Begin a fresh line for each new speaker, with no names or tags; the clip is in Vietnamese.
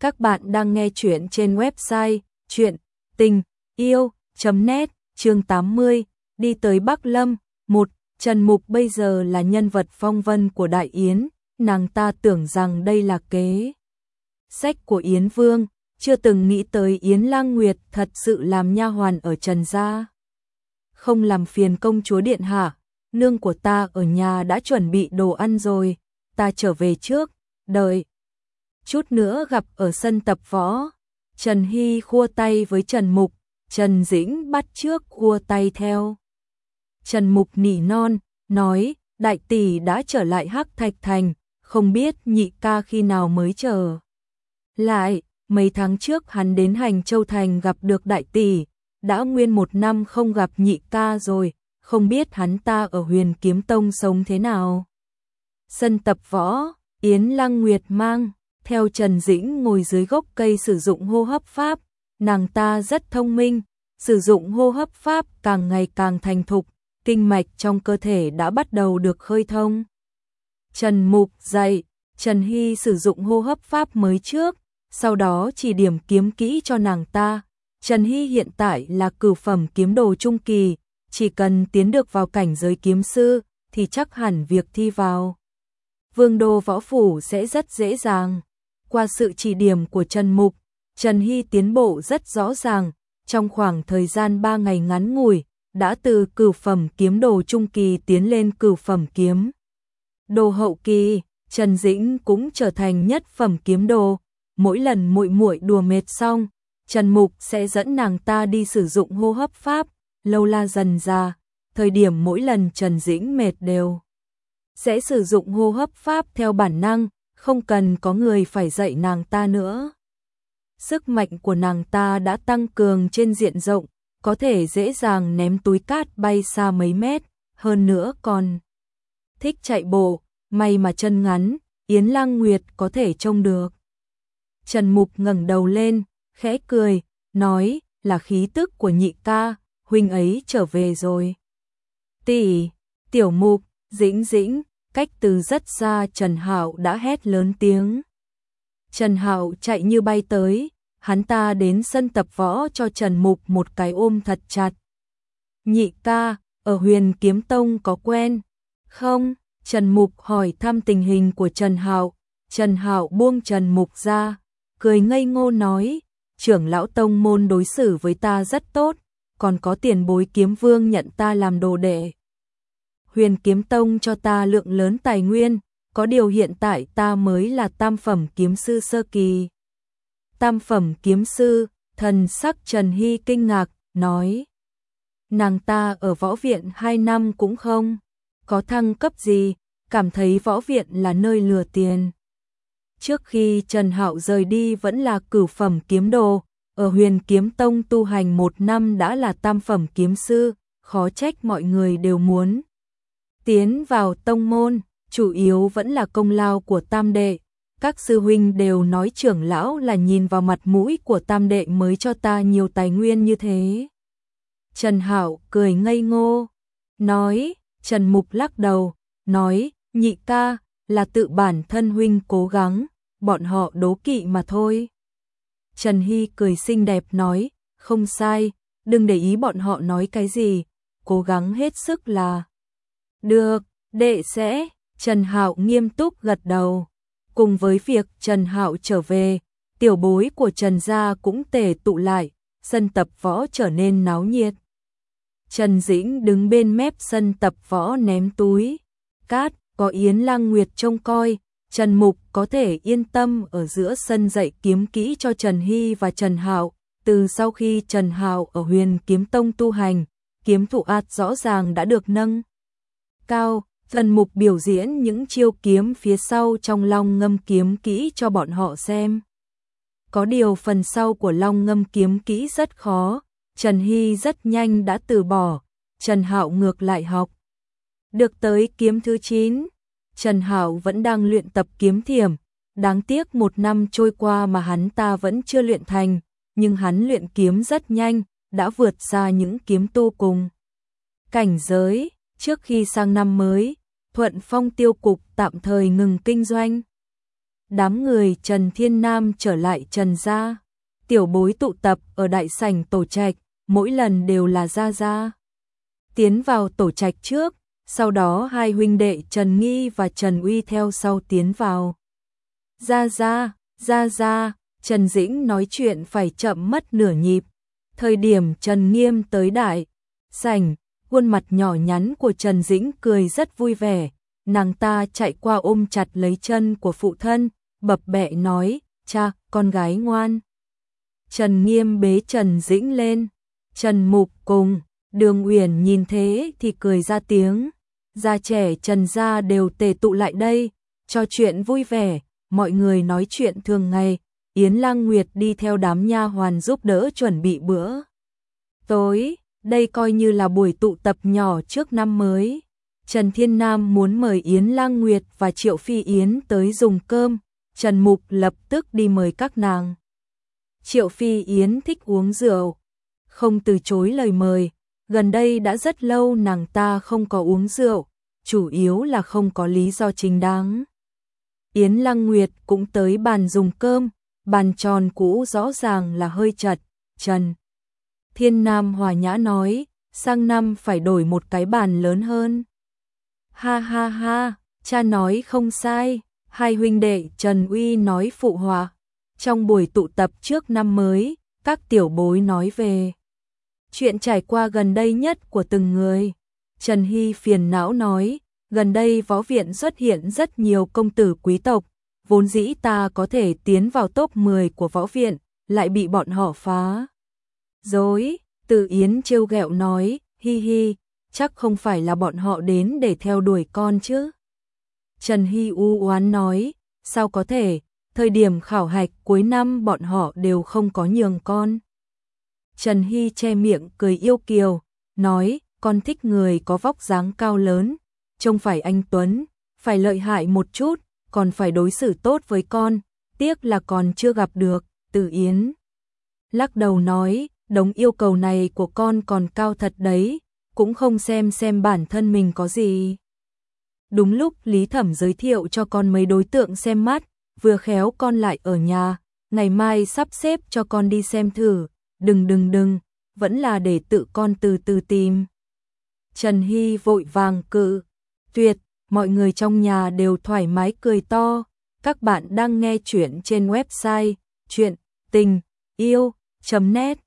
Các bạn đang nghe chuyện trên website chuyện tình yêu.net chương 80 đi tới Bắc Lâm. một Trần Mục bây giờ là nhân vật phong vân của Đại Yến, nàng ta tưởng rằng đây là kế. Sách của Yến Vương, chưa từng nghĩ tới Yến Lang Nguyệt thật sự làm nha hoàn ở Trần Gia. Không làm phiền công chúa Điện Hạ, nương của ta ở nhà đã chuẩn bị đồ ăn rồi, ta trở về trước, đợi chút nữa gặp ở sân tập võ. Trần Hy khua tay với Trần Mục, Trần Dĩnh bắt trước khua tay theo. Trần Mục nỉ non, nói, đại tỷ đã trở lại Hắc Thạch Thành, không biết nhị ca khi nào mới chờ. Lại, mấy tháng trước hắn đến Hành Châu Thành gặp được đại tỷ, đã nguyên một năm không gặp nhị ca rồi, không biết hắn ta ở huyền kiếm tông sống thế nào. Sân tập võ, Yến Lăng Nguyệt mang theo Trần Dĩnh ngồi dưới gốc cây sử dụng hô hấp pháp, nàng ta rất thông minh, sử dụng hô hấp pháp càng ngày càng thành thục, kinh mạch trong cơ thể đã bắt đầu được khơi thông. Trần Mục dạy, Trần Hy sử dụng hô hấp pháp mới trước, sau đó chỉ điểm kiếm kỹ cho nàng ta. Trần Hy hiện tại là cử phẩm kiếm đồ trung kỳ, chỉ cần tiến được vào cảnh giới kiếm sư thì chắc hẳn việc thi vào vương đô võ phủ sẽ rất dễ dàng. Qua sự chỉ điểm của Trần Mục, Trần Hy tiến bộ rất rõ ràng, trong khoảng thời gian 3 ngày ngắn ngủi, đã từ cửu phẩm kiếm đồ trung kỳ tiến lên cửu phẩm kiếm. Đồ hậu kỳ, Trần Dĩnh cũng trở thành nhất phẩm kiếm đồ, mỗi lần muội muội đùa mệt xong, Trần Mục sẽ dẫn nàng ta đi sử dụng hô hấp pháp, lâu la dần ra, thời điểm mỗi lần Trần Dĩnh mệt đều sẽ sử dụng hô hấp pháp theo bản năng, không cần có người phải dạy nàng ta nữa. Sức mạnh của nàng ta đã tăng cường trên diện rộng, có thể dễ dàng ném túi cát bay xa mấy mét, hơn nữa còn thích chạy bộ, may mà chân ngắn, Yến Lang Nguyệt có thể trông được. Trần Mục ngẩng đầu lên, khẽ cười, nói, là khí tức của nhị ca, huynh ấy trở về rồi. Tỷ, tiểu mục, dĩnh dĩnh, cách từ rất xa Trần Hạo đã hét lớn tiếng. Trần Hạo chạy như bay tới, hắn ta đến sân tập võ cho Trần Mục một cái ôm thật chặt. Nhị ca, ở huyền kiếm tông có quen? Không, Trần Mục hỏi thăm tình hình của Trần Hạo. Trần Hạo buông Trần Mục ra, cười ngây ngô nói, trưởng lão tông môn đối xử với ta rất tốt, còn có tiền bối kiếm vương nhận ta làm đồ đệ huyền kiếm tông cho ta lượng lớn tài nguyên, có điều hiện tại ta mới là tam phẩm kiếm sư sơ kỳ. Tam phẩm kiếm sư, thần sắc Trần Hy kinh ngạc, nói. Nàng ta ở võ viện 2 năm cũng không, có thăng cấp gì, cảm thấy võ viện là nơi lừa tiền. Trước khi Trần Hạo rời đi vẫn là cửu phẩm kiếm đồ, ở huyền kiếm tông tu hành một năm đã là tam phẩm kiếm sư, khó trách mọi người đều muốn tiến vào tông môn, chủ yếu vẫn là công lao của tam đệ. Các sư huynh đều nói trưởng lão là nhìn vào mặt mũi của tam đệ mới cho ta nhiều tài nguyên như thế. Trần Hảo cười ngây ngô, nói, Trần Mục lắc đầu, nói, nhị ca, là tự bản thân huynh cố gắng, bọn họ đố kỵ mà thôi. Trần Hy cười xinh đẹp nói, không sai, đừng để ý bọn họ nói cái gì, cố gắng hết sức là được, đệ sẽ, Trần Hạo nghiêm túc gật đầu. Cùng với việc Trần Hạo trở về, tiểu bối của Trần gia cũng tề tụ lại, sân tập võ trở nên náo nhiệt. Trần Dĩnh đứng bên mép sân tập võ ném túi, cát, có Yến Lang Nguyệt trông coi, Trần Mục có thể yên tâm ở giữa sân dạy kiếm kỹ cho Trần Hy và Trần Hạo. Từ sau khi Trần Hạo ở huyền kiếm tông tu hành, kiếm thủ ạt rõ ràng đã được nâng cao, thần Mục biểu diễn những chiêu kiếm phía sau trong long ngâm kiếm kỹ cho bọn họ xem. Có điều phần sau của long ngâm kiếm kỹ rất khó, Trần Hy rất nhanh đã từ bỏ, Trần Hạo ngược lại học. Được tới kiếm thứ 9, Trần Hạo vẫn đang luyện tập kiếm thiểm, đáng tiếc một năm trôi qua mà hắn ta vẫn chưa luyện thành, nhưng hắn luyện kiếm rất nhanh, đã vượt xa những kiếm tu cùng. Cảnh giới Trước khi sang năm mới, Thuận Phong tiêu cục tạm thời ngừng kinh doanh. đám người Trần Thiên Nam trở lại Trần gia. Tiểu bối tụ tập ở đại sảnh tổ trạch, mỗi lần đều là gia gia Tiến vào tổ trạch trước, sau đó hai huynh đệ Trần Nghi và Trần Uy theo sau tiến vào. gia gia gia gia Trần Dĩnh nói chuyện phải chậm mất nửa nhịp. Thời điểm Trần Nghiêm tới đại, sảnh, khuôn mặt nhỏ nhắn của Trần Dĩnh cười rất vui vẻ, nàng ta chạy qua ôm chặt lấy chân của phụ thân, bập bẹ nói, cha, con gái ngoan. Trần Nghiêm bế Trần Dĩnh lên, Trần Mục cùng, đường Uyển nhìn thế thì cười ra tiếng, gia trẻ Trần gia đều tề tụ lại đây, cho chuyện vui vẻ, mọi người nói chuyện thường ngày, Yến Lang Nguyệt đi theo đám nha hoàn giúp đỡ chuẩn bị bữa. Tối, đây coi như là buổi tụ tập nhỏ trước năm mới. Trần Thiên Nam muốn mời Yến Lang Nguyệt và Triệu Phi Yến tới dùng cơm, Trần Mục lập tức đi mời các nàng. Triệu Phi Yến thích uống rượu, không từ chối lời mời, gần đây đã rất lâu nàng ta không có uống rượu, chủ yếu là không có lý do chính đáng. Yến Lăng Nguyệt cũng tới bàn dùng cơm, bàn tròn cũ rõ ràng là hơi chật, trần. Thiên Nam Hòa Nhã nói, sang năm phải đổi một cái bàn lớn hơn. Ha ha ha, cha nói không sai, hai huynh đệ Trần Uy nói phụ hòa. Trong buổi tụ tập trước năm mới, các tiểu bối nói về chuyện trải qua gần đây nhất của từng người. Trần Hy phiền não nói, gần đây võ viện xuất hiện rất nhiều công tử quý tộc, vốn dĩ ta có thể tiến vào top 10 của võ viện, lại bị bọn họ phá. Dối, Từ Yến trêu ghẹo nói, hi hi, chắc không phải là bọn họ đến để theo đuổi con chứ. Trần Hy u oán nói, sao có thể, thời điểm khảo hạch cuối năm bọn họ đều không có nhường con. Trần Hy che miệng cười yêu kiều, nói, con thích người có vóc dáng cao lớn, trông phải anh Tuấn, phải lợi hại một chút, còn phải đối xử tốt với con, tiếc là còn chưa gặp được, Từ Yến. Lắc đầu nói, đống yêu cầu này của con còn cao thật đấy, cũng không xem xem bản thân mình có gì. Đúng lúc Lý Thẩm giới thiệu cho con mấy đối tượng xem mắt, vừa khéo con lại ở nhà, ngày mai sắp xếp cho con đi xem thử, đừng đừng đừng, vẫn là để tự con từ từ tìm. Trần Hy vội vàng cự, tuyệt, mọi người trong nhà đều thoải mái cười to. Các bạn đang nghe chuyện trên website chuyện tình yêu.net